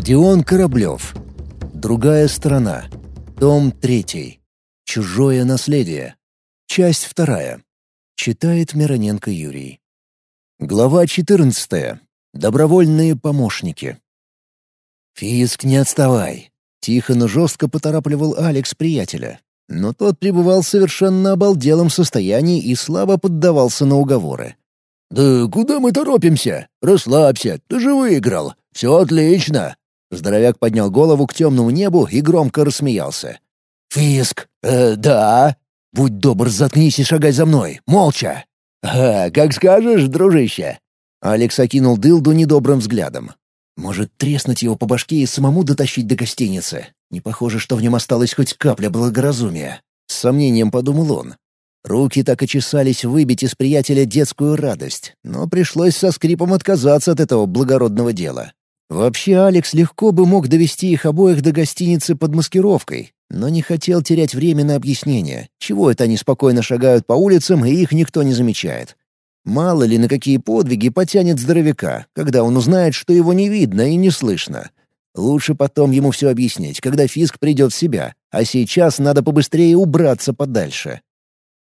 Родион Кораблев. Другая сторона. Том 3. Чужое наследие. Часть вторая. Читает Мироненко Юрий. Глава 14. Добровольные помощники. «Фиск, не отставай!» — тихо, но жестко поторапливал Алекс приятеля. Но тот пребывал в совершенно обалделом состоянии и слабо поддавался на уговоры. «Да куда мы торопимся? Расслабься, ты же выиграл. Все отлично!» Здоровяк поднял голову к темному небу и громко рассмеялся. «Фиск, э, да?» «Будь добр, заткнись и шагай за мной, молча!» «А, как скажешь, дружище!» Алекс окинул дылду недобрым взглядом. «Может, треснуть его по башке и самому дотащить до гостиницы? Не похоже, что в нем осталась хоть капля благоразумия». С сомнением подумал он. Руки так и чесались выбить из приятеля детскую радость, но пришлось со скрипом отказаться от этого благородного дела. Вообще, Алекс легко бы мог довести их обоих до гостиницы под маскировкой, но не хотел терять время на объяснение, чего это они спокойно шагают по улицам, и их никто не замечает. Мало ли на какие подвиги потянет здоровяка, когда он узнает, что его не видно и не слышно. Лучше потом ему все объяснить, когда Фиск придет в себя, а сейчас надо побыстрее убраться подальше.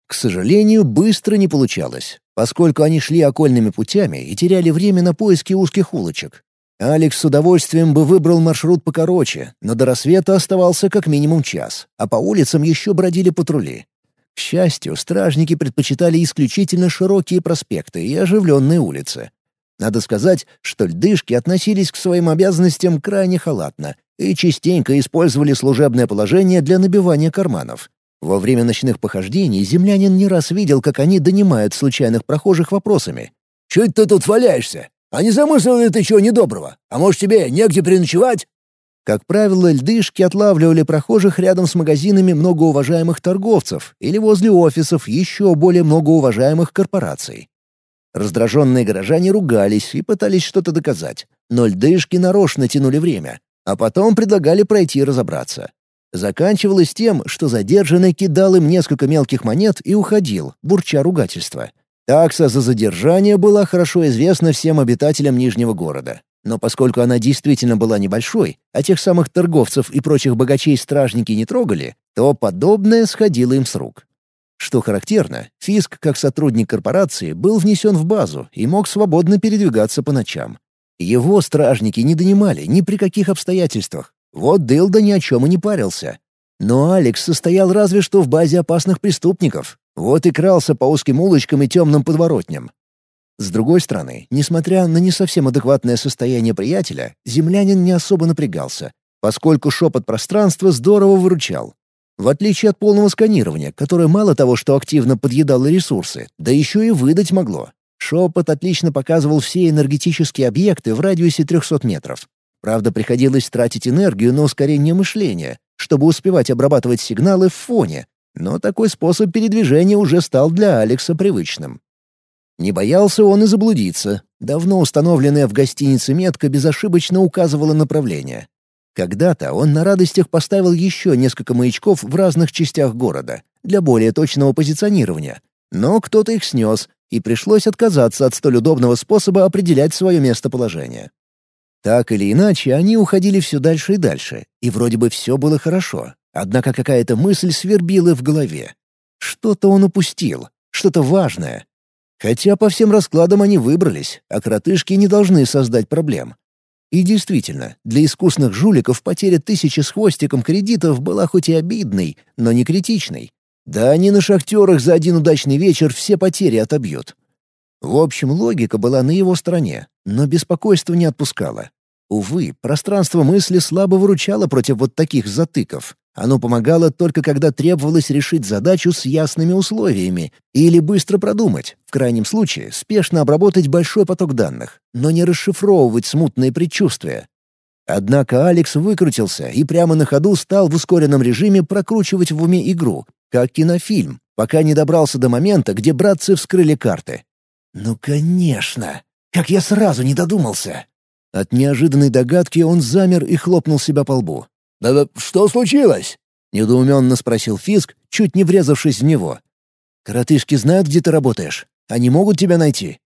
К сожалению, быстро не получалось, поскольку они шли окольными путями и теряли время на поиски узких улочек. Алекс с удовольствием бы выбрал маршрут покороче, но до рассвета оставался как минимум час, а по улицам еще бродили патрули. К счастью, стражники предпочитали исключительно широкие проспекты и оживленные улицы. Надо сказать, что льдышки относились к своим обязанностям крайне халатно и частенько использовали служебное положение для набивания карманов. Во время ночных похождений землянин не раз видел, как они донимают случайных прохожих вопросами. «Чуть ты тут валяешься? А не замыслил ли ты чего недоброго? А может, тебе негде переночевать?» Как правило, льдышки отлавливали прохожих рядом с магазинами многоуважаемых торговцев или возле офисов еще более многоуважаемых корпораций. Раздраженные горожане ругались и пытались что-то доказать, но льдышки нарочно тянули время, а потом предлагали пройти разобраться. Заканчивалось тем, что задержанный кидал им несколько мелких монет и уходил, бурча ругательства. Такса за задержание была хорошо известна всем обитателям Нижнего города. Но поскольку она действительно была небольшой, а тех самых торговцев и прочих богачей стражники не трогали, то подобное сходило им с рук. Что характерно, Фиск, как сотрудник корпорации, был внесен в базу и мог свободно передвигаться по ночам. Его стражники не донимали ни при каких обстоятельствах. Вот Дылда ни о чем и не парился. Но Алекс состоял разве что в базе опасных преступников, вот и крался по узким улочкам и темным подворотням. С другой стороны, несмотря на не совсем адекватное состояние приятеля, землянин не особо напрягался, поскольку шепот пространства здорово выручал. В отличие от полного сканирования, которое мало того, что активно подъедало ресурсы, да еще и выдать могло. Шепот отлично показывал все энергетические объекты в радиусе 300 метров. Правда, приходилось тратить энергию на ускорение мышления, чтобы успевать обрабатывать сигналы в фоне, но такой способ передвижения уже стал для Алекса привычным. Не боялся он и заблудиться. Давно установленная в гостинице метка безошибочно указывала направление. Когда-то он на радостях поставил еще несколько маячков в разных частях города для более точного позиционирования, но кто-то их снес, и пришлось отказаться от столь удобного способа определять свое местоположение. Так или иначе, они уходили все дальше и дальше, и вроде бы все было хорошо, Однако какая-то мысль свербила в голове. Что-то он упустил, что-то важное. Хотя по всем раскладам они выбрались, а кротышки не должны создать проблем. И действительно, для искусных жуликов потеря тысячи с хвостиком кредитов была хоть и обидной, но не критичной. Да они на шахтерах за один удачный вечер все потери отобьют. В общем, логика была на его стороне, но беспокойство не отпускало. Увы, пространство мысли слабо выручало против вот таких затыков. Оно помогало только когда требовалось решить задачу с ясными условиями или быстро продумать, в крайнем случае спешно обработать большой поток данных, но не расшифровывать смутные предчувствия. Однако Алекс выкрутился и прямо на ходу стал в ускоренном режиме прокручивать в уме игру, как кинофильм, пока не добрался до момента, где братцы вскрыли карты. «Ну, конечно! Как я сразу не додумался!» От неожиданной догадки он замер и хлопнул себя по лбу. «Да что случилось?» — недоуменно спросил Фиск, чуть не врезавшись в него. «Коротышки знают, где ты работаешь? Они могут тебя найти?»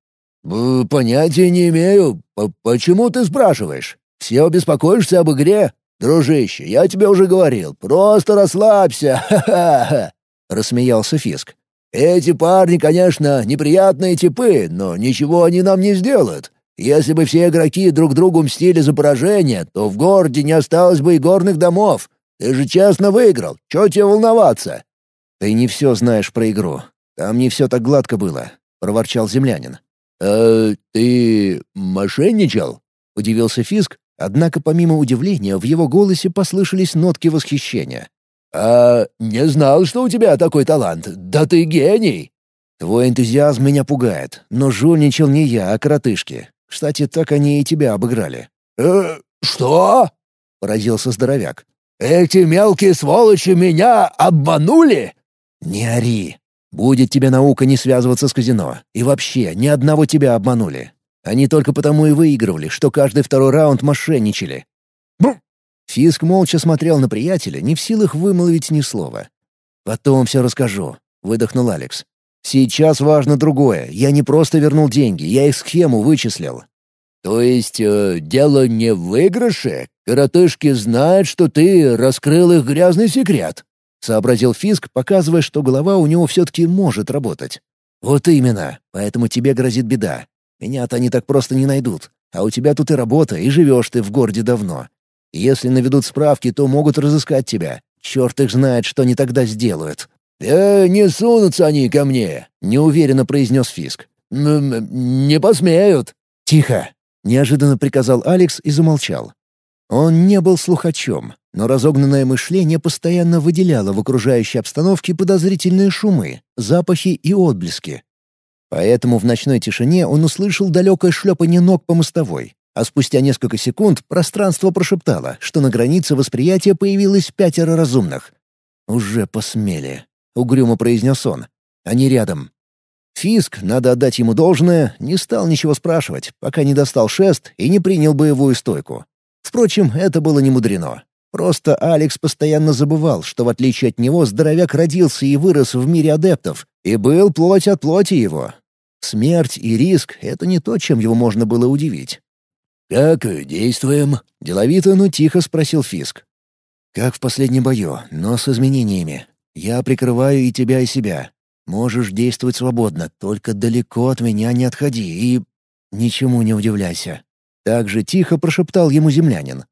«Понятия не имею. П Почему ты спрашиваешь?» Все беспокоишься об игре? Дружище, я тебе уже говорил, просто расслабься, ха-ха-ха!» — рассмеялся Фиск. «Эти парни, конечно, неприятные типы, но ничего они нам не сделают. Если бы все игроки друг другу мстили за поражение, то в городе не осталось бы и горных домов. Ты же честно выиграл, чего тебе волноваться?» «Ты не все знаешь про игру. Там не все так гладко было», — проворчал землянин. «Э, ты мошенничал?» — удивился Фиск, однако помимо удивления в его голосе послышались нотки восхищения. «А не знал, что у тебя такой талант. Да ты гений!» «Твой энтузиазм меня пугает, но жульничал не я, а коротышки. Кстати, так они и тебя обыграли». «Э, что?» — поразился здоровяк. «Эти мелкие сволочи меня обманули?» «Не ори. Будет тебе наука не связываться с казино. И вообще, ни одного тебя обманули. Они только потому и выигрывали, что каждый второй раунд мошенничали. Бум! Фиск молча смотрел на приятеля, не в силах вымолвить ни слова. «Потом все расскажу», — выдохнул Алекс. «Сейчас важно другое. Я не просто вернул деньги, я их схему вычислил». «То есть э, дело не в выигрыше? Коротышки знают, что ты раскрыл их грязный секрет?» — сообразил Фиск, показывая, что голова у него все-таки может работать. «Вот именно. Поэтому тебе грозит беда. Меня-то они так просто не найдут. А у тебя тут и работа, и живешь ты в городе давно. Если наведут справки, то могут разыскать тебя. Черт их знает, что они тогда сделают». «Да не сунутся они ко мне», — неуверенно произнес Фиск. «Не посмеют». «Тихо!» — неожиданно приказал Алекс и замолчал. Он не был слухачом, но разогнанное мышление постоянно выделяло в окружающей обстановке подозрительные шумы, запахи и отблески. Поэтому в ночной тишине он услышал далекое шлепание ног по мостовой, а спустя несколько секунд пространство прошептало, что на границе восприятия появилось пятеро разумных. «Уже посмели», — угрюмо произнес он. «Они рядом». Фиск, надо отдать ему должное, не стал ничего спрашивать, пока не достал шест и не принял боевую стойку. Впрочем, это было не мудрено. Просто Алекс постоянно забывал, что в отличие от него здоровяк родился и вырос в мире адептов, и был плоть от плоти его, Смерть и риск — это не то, чем его можно было удивить. «Как действуем?» — деловито, но тихо спросил Фиск. «Как в последнем бою, но с изменениями. Я прикрываю и тебя, и себя. Можешь действовать свободно, только далеко от меня не отходи и... Ничему не удивляйся». Так же тихо прошептал ему землянин.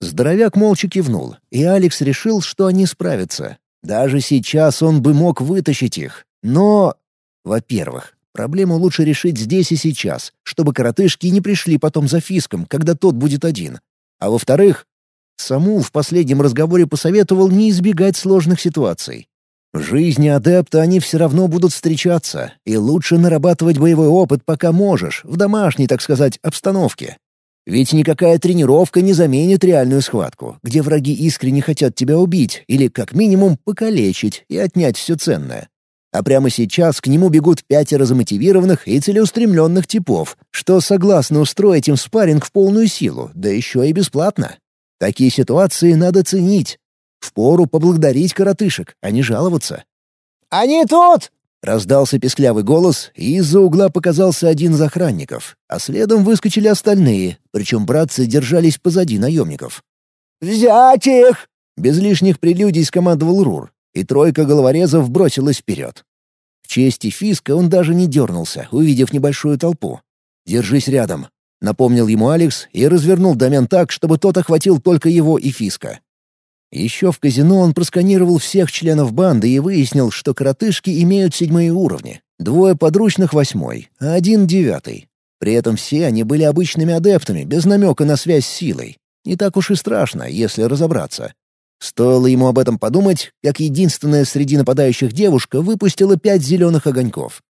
Здоровяк молча кивнул, и Алекс решил, что они справятся. Даже сейчас он бы мог вытащить их. Но... Во-первых, Проблему лучше решить здесь и сейчас, чтобы коротышки не пришли потом за фиском, когда тот будет один. А во-вторых, Самул в последнем разговоре посоветовал не избегать сложных ситуаций. В жизни адепта они все равно будут встречаться, и лучше нарабатывать боевой опыт, пока можешь, в домашней, так сказать, обстановке. Ведь никакая тренировка не заменит реальную схватку, где враги искренне хотят тебя убить или, как минимум, покалечить и отнять все ценное. А прямо сейчас к нему бегут пятеро замотивированных и целеустремленных типов, что согласны устроить им спарринг в полную силу, да еще и бесплатно. Такие ситуации надо ценить. Впору поблагодарить коротышек, а не жаловаться. «Они тут!» — раздался песклявый голос, и из-за угла показался один из охранников, а следом выскочили остальные, причем братцы держались позади наемников. «Взять их!» — без лишних прелюдий скомандовал Рур, и тройка головорезов бросилась вперед. В чести Фиска он даже не дернулся, увидев небольшую толпу. «Держись рядом», — напомнил ему Алекс и развернул домен так, чтобы тот охватил только его и Фиска. Еще в казино он просканировал всех членов банды и выяснил, что коротышки имеют седьмые уровни. Двое подручных — восьмой, а один — девятый. При этом все они были обычными адептами, без намека на связь с силой. Не так уж и страшно, если разобраться. Стоило ему об этом подумать, как единственная среди нападающих девушка выпустила пять зеленых огоньков.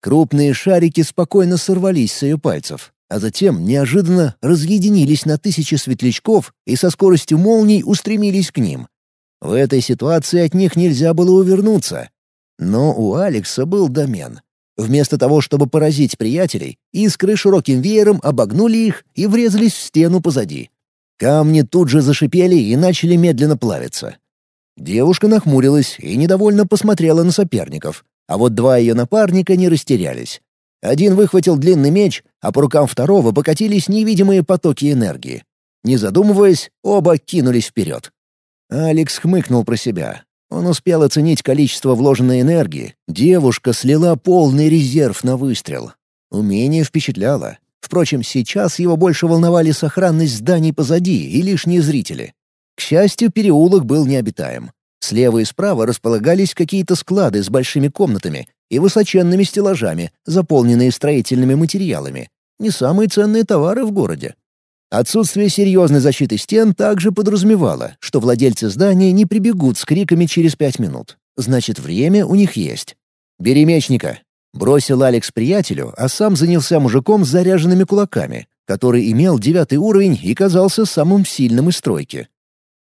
Крупные шарики спокойно сорвались с ее пальцев, а затем неожиданно разъединились на тысячи светлячков и со скоростью молний устремились к ним. В этой ситуации от них нельзя было увернуться. Но у Алекса был домен. Вместо того, чтобы поразить приятелей, искры широким веером обогнули их и врезались в стену позади. Камни тут же зашипели и начали медленно плавиться. Девушка нахмурилась и недовольно посмотрела на соперников, а вот два ее напарника не растерялись. Один выхватил длинный меч, а по рукам второго покатились невидимые потоки энергии. Не задумываясь, оба кинулись вперед. Алекс хмыкнул про себя. Он успел оценить количество вложенной энергии. Девушка слила полный резерв на выстрел. Умение впечатляло. Впрочем, сейчас его больше волновали сохранность зданий позади и лишние зрители. К счастью, переулок был необитаем. Слева и справа располагались какие-то склады с большими комнатами и высоченными стеллажами, заполненные строительными материалами. Не самые ценные товары в городе. Отсутствие серьезной защиты стен также подразумевало, что владельцы здания не прибегут с криками через пять минут. Значит, время у них есть. «Бери мечника!» — бросил Алекс приятелю, а сам занялся мужиком с заряженными кулаками, который имел девятый уровень и казался самым сильным из стройки.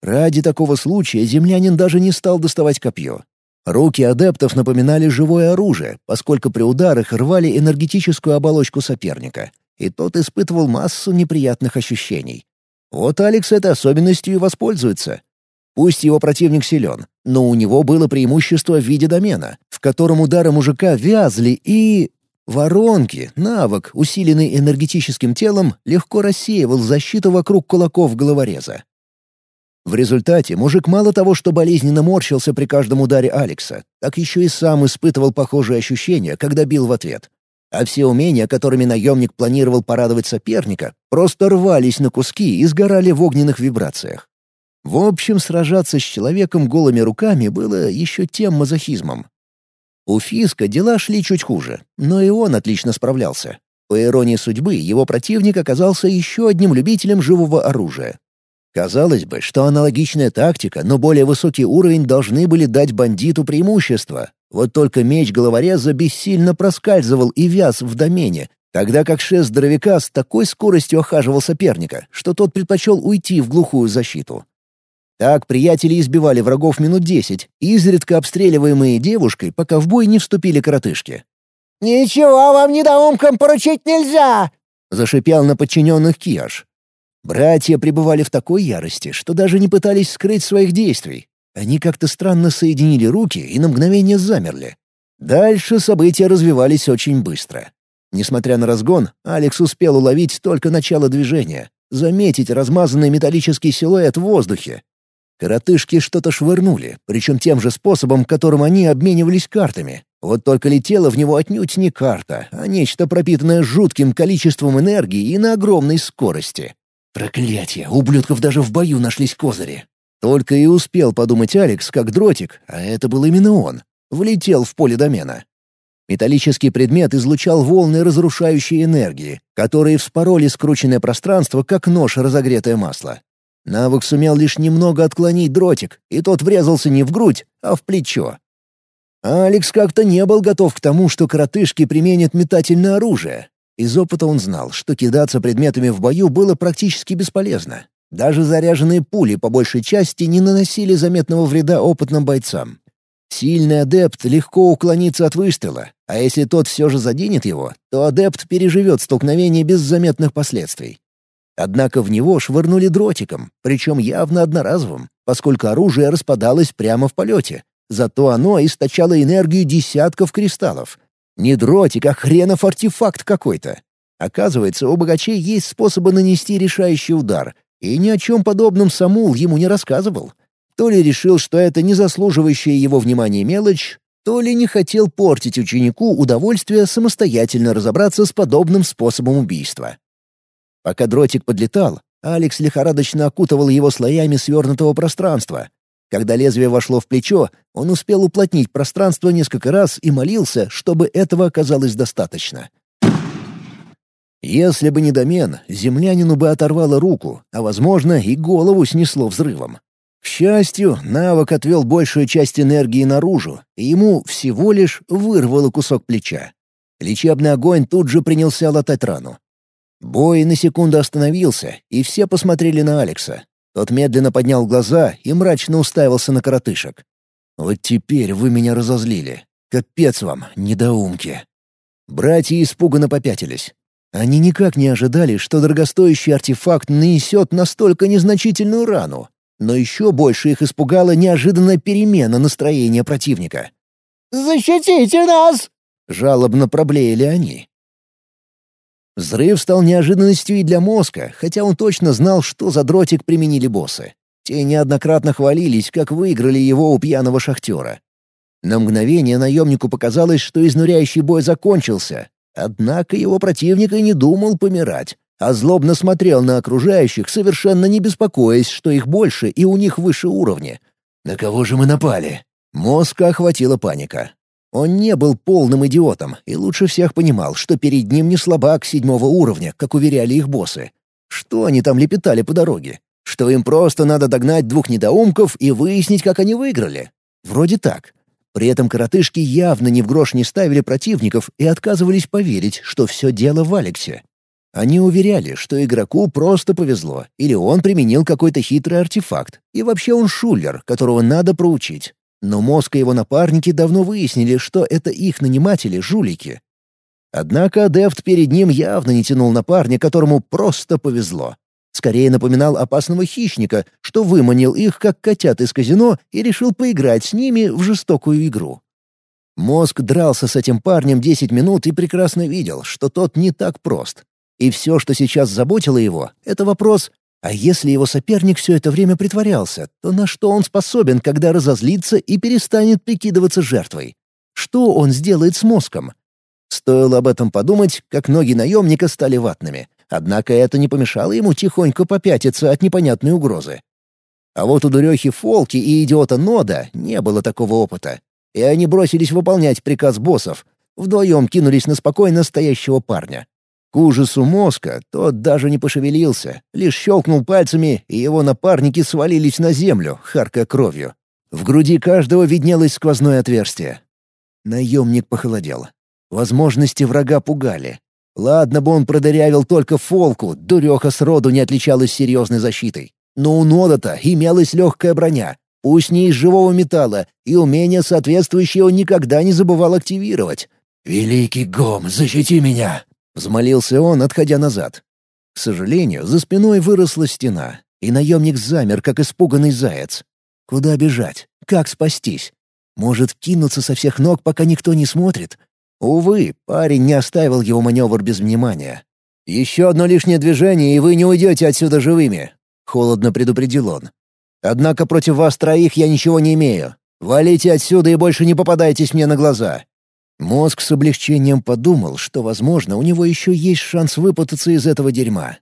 Ради такого случая землянин даже не стал доставать копье. Руки адептов напоминали живое оружие, поскольку при ударах рвали энергетическую оболочку соперника — и тот испытывал массу неприятных ощущений. Вот Алекс этой особенностью и воспользуется. Пусть его противник силен, но у него было преимущество в виде домена, в котором удары мужика вязли и... Воронки, навык, усиленный энергетическим телом, легко рассеивал защиту вокруг кулаков головореза. В результате мужик мало того, что болезненно морщился при каждом ударе Алекса, так еще и сам испытывал похожие ощущения, когда бил в ответ а все умения, которыми наемник планировал порадовать соперника, просто рвались на куски и сгорали в огненных вибрациях. В общем, сражаться с человеком голыми руками было еще тем мазохизмом. У Фиска дела шли чуть хуже, но и он отлично справлялся. По иронии судьбы, его противник оказался еще одним любителем живого оружия. Казалось бы, что аналогичная тактика, но более высокий уровень должны были дать бандиту преимущество, вот только меч головореза бессильно проскальзывал и вяз в домене, тогда как шест здоровяка с такой скоростью охаживал соперника, что тот предпочел уйти в глухую защиту. Так приятели избивали врагов минут десять, изредка обстреливаемые девушкой, пока в бой не вступили коротышки. «Ничего вам недоумкам поручить нельзя!» — зашипел на подчиненных Киаш. Братья пребывали в такой ярости, что даже не пытались скрыть своих действий, они как-то странно соединили руки и на мгновение замерли. Дальше события развивались очень быстро. Несмотря на разгон, Алекс успел уловить только начало движения, заметить размазанный металлический силуэт в воздухе. Коротышки что-то швырнули, причем тем же способом, которым они обменивались картами. Вот только летела в него отнюдь не карта, а нечто пропитанное жутким количеством энергии и на огромной скорости. Проклятие, ублюдков даже в бою нашлись козыри. Только и успел подумать Алекс, как дротик, а это был именно он, влетел в поле домена. Металлический предмет излучал волны разрушающей энергии, которые вспороли скрученное пространство, как нож разогретое масло. Навык сумел лишь немного отклонить дротик, и тот врезался не в грудь, а в плечо. Алекс как-то не был готов к тому, что коротышки применят метательное оружие. Из опыта он знал, что кидаться предметами в бою было практически бесполезно. Даже заряженные пули по большей части не наносили заметного вреда опытным бойцам. Сильный адепт легко уклонится от выстрела, а если тот все же заденет его, то адепт переживет столкновение без заметных последствий. Однако в него швырнули дротиком, причем явно одноразовым, поскольку оружие распадалось прямо в полете. Зато оно источало энергию десятков кристаллов. Не дротик, а хренов артефакт какой-то. Оказывается, у богачей есть способы нанести решающий удар — и ни о чем подобном Самул ему не рассказывал. То ли решил, что это не заслуживающая его внимания мелочь, то ли не хотел портить ученику удовольствие самостоятельно разобраться с подобным способом убийства. Пока дротик подлетал, Алекс лихорадочно окутывал его слоями свернутого пространства. Когда лезвие вошло в плечо, он успел уплотнить пространство несколько раз и молился, чтобы этого оказалось достаточно. Если бы не домен, землянину бы оторвало руку, а, возможно, и голову снесло взрывом. К счастью, навык отвел большую часть энергии наружу, и ему всего лишь вырвало кусок плеча. Лечебный огонь тут же принялся латать рану. Бой на секунду остановился, и все посмотрели на Алекса. Тот медленно поднял глаза и мрачно уставился на коротышек. «Вот теперь вы меня разозлили. Капец вам, недоумки!» Братья испуганно попятились. Они никак не ожидали, что дорогостоящий артефакт нанесет настолько незначительную рану. Но еще больше их испугала неожиданная перемена настроения противника. «Защитите нас!» — жалобно проблеяли они. Взрыв стал неожиданностью и для мозга, хотя он точно знал, что за дротик применили боссы. Те неоднократно хвалились, как выиграли его у пьяного шахтера. На мгновение наемнику показалось, что изнуряющий бой закончился. Однако его противник и не думал помирать, а злобно смотрел на окружающих, совершенно не беспокоясь, что их больше и у них выше уровня. «На кого же мы напали?» Мозга охватила паника. Он не был полным идиотом и лучше всех понимал, что перед ним не слабак седьмого уровня, как уверяли их боссы. Что они там лепетали по дороге? Что им просто надо догнать двух недоумков и выяснить, как они выиграли? Вроде так. При этом коротышки явно ни в грош не ставили противников и отказывались поверить, что все дело в Алексе. Они уверяли, что игроку просто повезло, или он применил какой-то хитрый артефакт, и вообще он шулер, которого надо проучить. Но мозг и его напарники давно выяснили, что это их наниматели — жулики. Однако адепт перед ним явно не тянул на которому просто повезло. Скорее напоминал опасного хищника, что выманил их, как котят из казино, и решил поиграть с ними в жестокую игру. Мозг дрался с этим парнем 10 минут и прекрасно видел, что тот не так прост. И все, что сейчас заботило его, — это вопрос, а если его соперник все это время притворялся, то на что он способен, когда разозлится и перестанет прикидываться жертвой? Что он сделает с мозгом? Стоило об этом подумать, как ноги наемника стали ватными. Однако это не помешало ему тихонько попятиться от непонятной угрозы. А вот у дурехи Фолки и идиота Нода не было такого опыта. И они бросились выполнять приказ боссов. Вдвоем кинулись на спокойно стоящего парня. К ужасу мозга тот даже не пошевелился, лишь щелкнул пальцами, и его напарники свалились на землю, харкая кровью. В груди каждого виднелось сквозное отверстие. Наемник похолодел. Возможности врага пугали. Ладно бы он продырявил только фолку, дуреха сроду не отличалась серьезной защитой. Но у Нода-то имелась легкая броня, пусть не из живого металла, и умение соответствующее он никогда не забывал активировать. «Великий Гом, защити меня!» Взмолился он, отходя назад. К сожалению, за спиной выросла стена, и наемник замер, как испуганный заяц. Куда бежать? Как спастись? Может, кинуться со всех ног, пока никто не смотрит? Увы, парень не оставил его маневр без внимания. «Еще одно лишнее движение, и вы не уйдете отсюда живыми», — холодно предупредил он. «Однако против вас троих я ничего не имею. Валите отсюда и больше не попадайтесь мне на глаза. Мозг с облегчением подумал, что, возможно, у него еще есть шанс выпутаться из этого дерьма.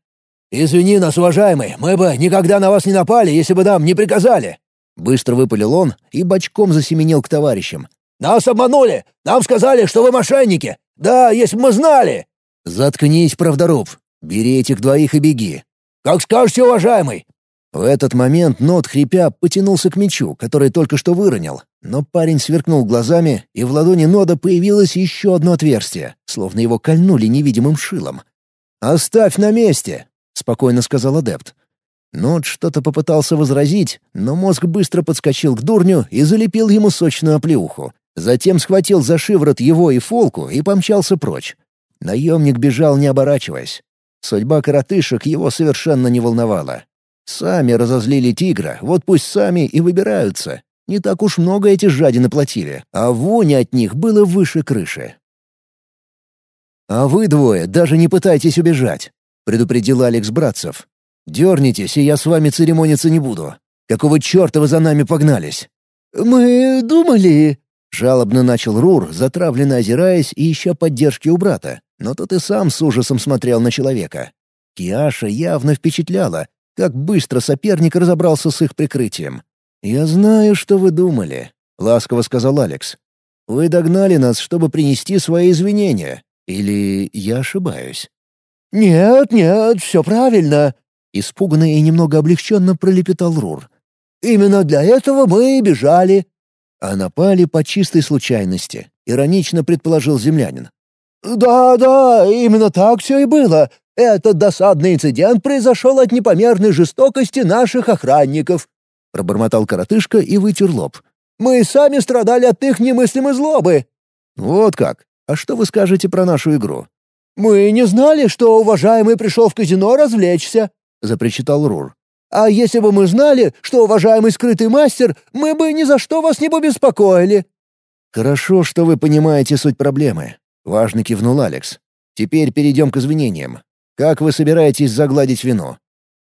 «Извини нас, уважаемый, мы бы никогда на вас не напали, если бы нам не приказали!» Быстро выпалил он и бочком засеменил к товарищам. «Нас обманули! Нам сказали, что вы мошенники! Да, если бы мы знали!» «Заткнись, правдоруб! Бери этих двоих и беги!» «Как скажете, уважаемый!» В этот момент Нот, хрипя, потянулся к мечу, который только что выронил. Но парень сверкнул глазами, и в ладони Нода появилось еще одно отверстие, словно его кольнули невидимым шилом. «Оставь на месте!» — спокойно сказал адепт. Нот что-то попытался возразить, но мозг быстро подскочил к дурню и залепил ему сочную оплеуху. Затем схватил за шиворот его и Фолку и помчался прочь. Наемник бежал, не оборачиваясь. Судьба коротышек его совершенно не волновала. Сами разозлили тигра, вот пусть сами и выбираются. Не так уж много эти жадины платили, а вони от них было выше крыши. «А вы двое даже не пытайтесь убежать», — предупредил Алекс Братцев. «Дернитесь, и я с вами церемониться не буду. Какого черта вы за нами погнались?» «Мы думали...» — жалобно начал Рур, затравленно озираясь и ища поддержки у брата, но тот и сам с ужасом смотрел на человека. Киаша явно впечатляла, как быстро соперник разобрался с их прикрытием. «Я знаю, что вы думали», — ласково сказал Алекс. «Вы догнали нас, чтобы принести свои извинения. Или я ошибаюсь?» «Нет, нет, все правильно», — испуганно и немного облегченно пролепетал Рур. «Именно для этого мы и бежали». «А напали по чистой случайности», — иронично предположил землянин. «Да-да, именно так все и было. Этот досадный инцидент произошел от непомерной жестокости наших охранников», — пробормотал коротышка и вытер лоб. «Мы сами страдали от их немыслимой злобы». «Вот как? А что вы скажете про нашу игру?» «Мы не знали, что уважаемый пришел в казино развлечься», — запричитал Рур. «А если бы мы знали, что уважаемый скрытый мастер, мы бы ни за что вас не побеспокоили». «Хорошо, что вы понимаете суть проблемы», — важно кивнул Алекс. Теперь перейдем к извинениям. Как вы собираетесь загладить вину?»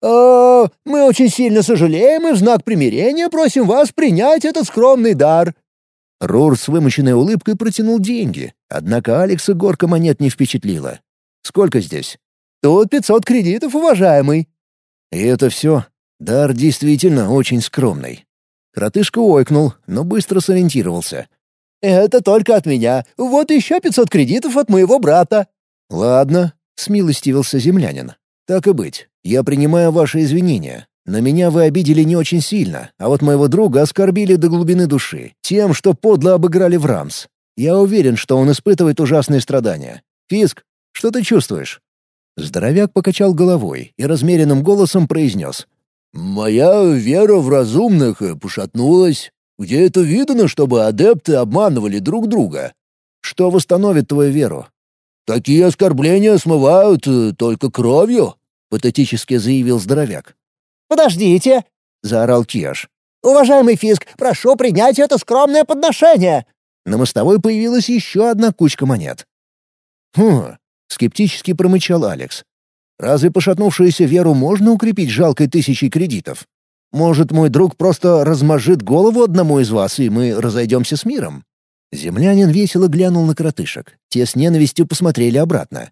«Э, мы очень сильно сожалеем и в знак примирения просим вас принять этот скромный дар». Рур с вымученной улыбкой протянул деньги, однако Алекса горка монет не впечатлила. «Сколько здесь?» «Тут пятьсот кредитов, уважаемый». «И это все? Дар действительно очень скромный». Кротышка ойкнул, но быстро сориентировался. «Это только от меня. Вот еще пятьсот кредитов от моего брата». «Ладно», — смилостивился землянин. «Так и быть. Я принимаю ваши извинения. На меня вы обидели не очень сильно, а вот моего друга оскорбили до глубины души, тем, что подло обыграли в рамс. Я уверен, что он испытывает ужасные страдания. Фиск, что ты чувствуешь?» Здоровяк покачал головой и размеренным голосом произнес. «Моя вера в разумных пошатнулась. Где это видно, чтобы адепты обманывали друг друга?» «Что восстановит твою веру?» «Такие оскорбления смывают э, только кровью», — патетически заявил здоровяк. «Подождите!» — заорал Кеш. «Уважаемый Фиск, прошу принять это скромное подношение!» На мостовой появилась еще одна кучка монет. «Хм...» — скептически промычал Алекс. «Разве пошатнувшуюся веру можно укрепить жалкой тысячей кредитов? Может, мой друг просто размажит голову одному из вас, и мы разойдемся с миром?» Землянин весело глянул на коротышек. Те с ненавистью посмотрели обратно.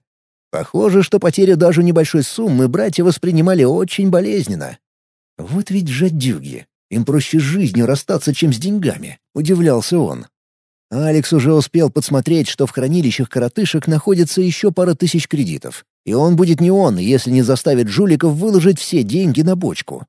Похоже, что потеря даже небольшой суммы братья воспринимали очень болезненно. «Вот ведь жадюги. Им проще с жизнью расстаться, чем с деньгами», — удивлялся он. Алекс уже успел подсмотреть, что в хранилищах коротышек находится еще пара тысяч кредитов. И он будет не он, если не заставит жуликов выложить все деньги на бочку.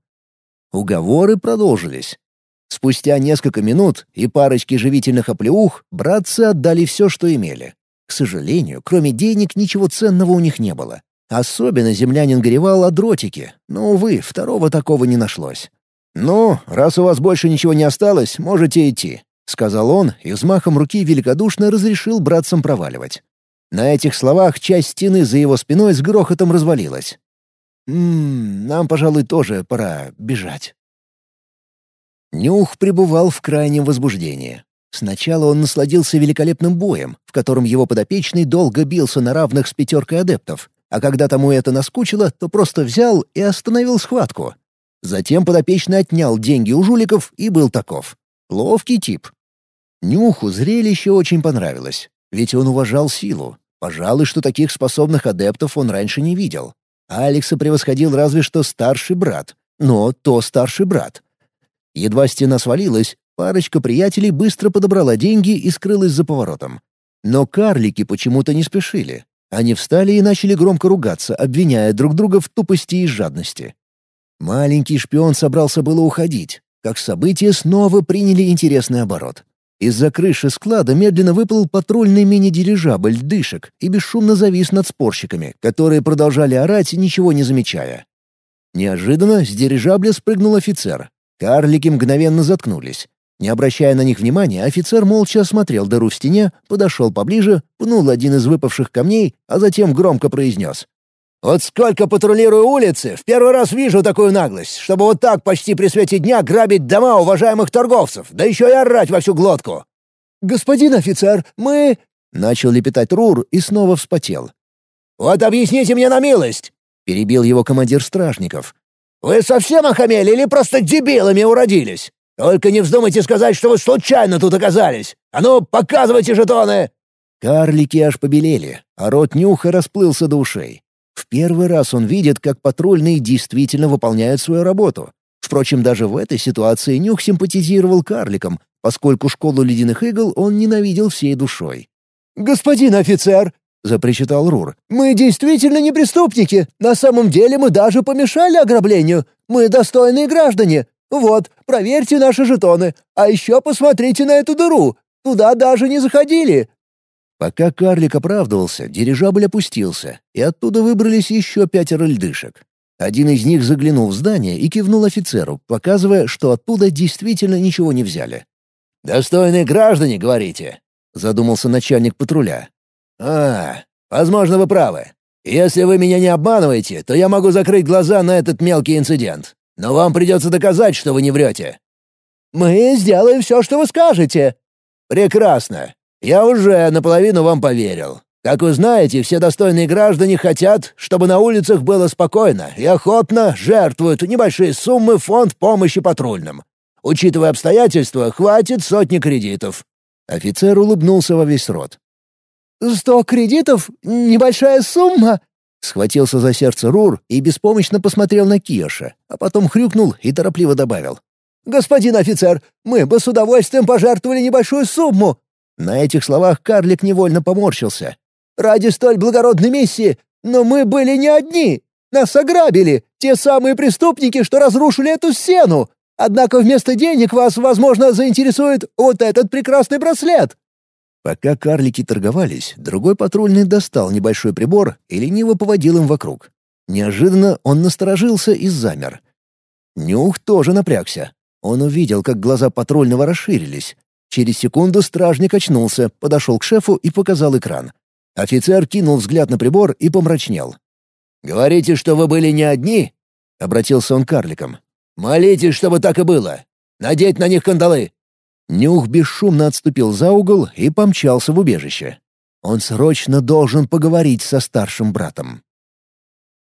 Уговоры продолжились. Спустя несколько минут и парочки живительных оплеух братцы отдали все, что имели. К сожалению, кроме денег ничего ценного у них не было. Особенно землянин горевал о дротике, но, увы, второго такого не нашлось. «Ну, раз у вас больше ничего не осталось, можете идти», — сказал он и взмахом руки великодушно разрешил братцам проваливать. На этих словах часть стены за его спиной с грохотом развалилась. «Ммм, нам, пожалуй, тоже пора бежать». Нюх пребывал в крайнем возбуждении. Сначала он насладился великолепным боем, в котором его подопечный долго бился на равных с пятеркой адептов, а когда тому это наскучило, то просто взял и остановил схватку. Затем подопечный отнял деньги у жуликов и был таков. Ловкий тип. Нюху зрелище очень понравилось, ведь он уважал силу. Пожалуй, что таких способных адептов он раньше не видел. Алекса превосходил разве что старший брат, но то старший брат. Едва стена свалилась, Парочка приятелей быстро подобрала деньги и скрылась за поворотом. Но карлики почему-то не спешили. Они встали и начали громко ругаться, обвиняя друг друга в тупости и жадности. Маленький шпион собрался было уходить, как события снова приняли интересный оборот. Из-за крыши склада медленно выплыл патрульный мини-дирижабль «Дышек» и бесшумно завис над спорщиками, которые продолжали орать, ничего не замечая. Неожиданно с дирижабля спрыгнул офицер. Карлики мгновенно заткнулись. Не обращая на них внимания, офицер молча осмотрел дыру в стене, подошел поближе, пнул один из выпавших камней, а затем громко произнес. «Вот сколько патрулирую улицы, в первый раз вижу такую наглость, чтобы вот так почти при свете дня грабить дома уважаемых торговцев, да еще и орать во всю глотку!» «Господин офицер, мы...» — начал лепетать Рур и снова вспотел. «Вот объясните мне на милость!» — перебил его командир стражников. «Вы совсем охамели или просто дебилами уродились? Только не вздумайте сказать, что вы случайно тут оказались! А ну, показывайте жетоны!» Карлики аж побелели, а рот Нюха расплылся до ушей. В первый раз он видит, как патрульные действительно выполняют свою работу. Впрочем, даже в этой ситуации Нюх симпатизировал карликам, поскольку школу ледяных игл он ненавидел всей душой. «Господин офицер!» — запричитал Рур. «Мы действительно не преступники. На самом деле мы даже помешали ограблению. Мы достойные граждане. «Вот, проверьте наши жетоны, а еще посмотрите на эту дыру. Туда даже не заходили». Пока карлик оправдывался, дирижабль опустился, и оттуда выбрались еще пятеро льдышек. Один из них заглянул в здание и кивнул офицеру, показывая, что оттуда действительно ничего не взяли. «Достойные граждане, говорите?» — задумался начальник патруля. «А, возможно, вы правы. Если вы меня не обманываете, то я могу закрыть глаза на этот мелкий инцидент. Но вам придется доказать, что вы не врете». «Мы сделаем все, что вы скажете». «Прекрасно. Я уже наполовину вам поверил. Как вы знаете, все достойные граждане хотят, чтобы на улицах было спокойно и охотно жертвуют небольшие суммы в фонд помощи патрульным. Учитывая обстоятельства, хватит сотни кредитов». Офицер улыбнулся во весь рот. «Сто кредитов? Небольшая сумма?» Схватился за сердце Рур и беспомощно посмотрел на Киоша, а потом хрюкнул и торопливо добавил. «Господин офицер, мы бы с удовольствием пожертвовали небольшую сумму!» На этих словах карлик невольно поморщился. Ради столь благородной миссии, но мы были не одни. Нас ограбили, те самые преступники, что разрушили эту стену. Однако вместо денег вас, возможно, заинтересует вот этот прекрасный браслет». Пока карлики торговались, другой патрульный достал небольшой прибор и лениво поводил им вокруг. Неожиданно он насторожился и замер. Нюх тоже напрягся. Он увидел, как глаза патрульного расширились. Через секунду стражник очнулся, подошел к шефу и показал экран. Офицер кинул взгляд на прибор и помрачнел. «Говорите, что вы были не одни?» — обратился он к карликам. «Молитесь, чтобы так и было. Надеть на них кандалы». Нюх бесшумно отступил за угол и помчался в убежище. Он срочно должен поговорить со старшим братом.